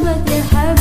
أحمد يا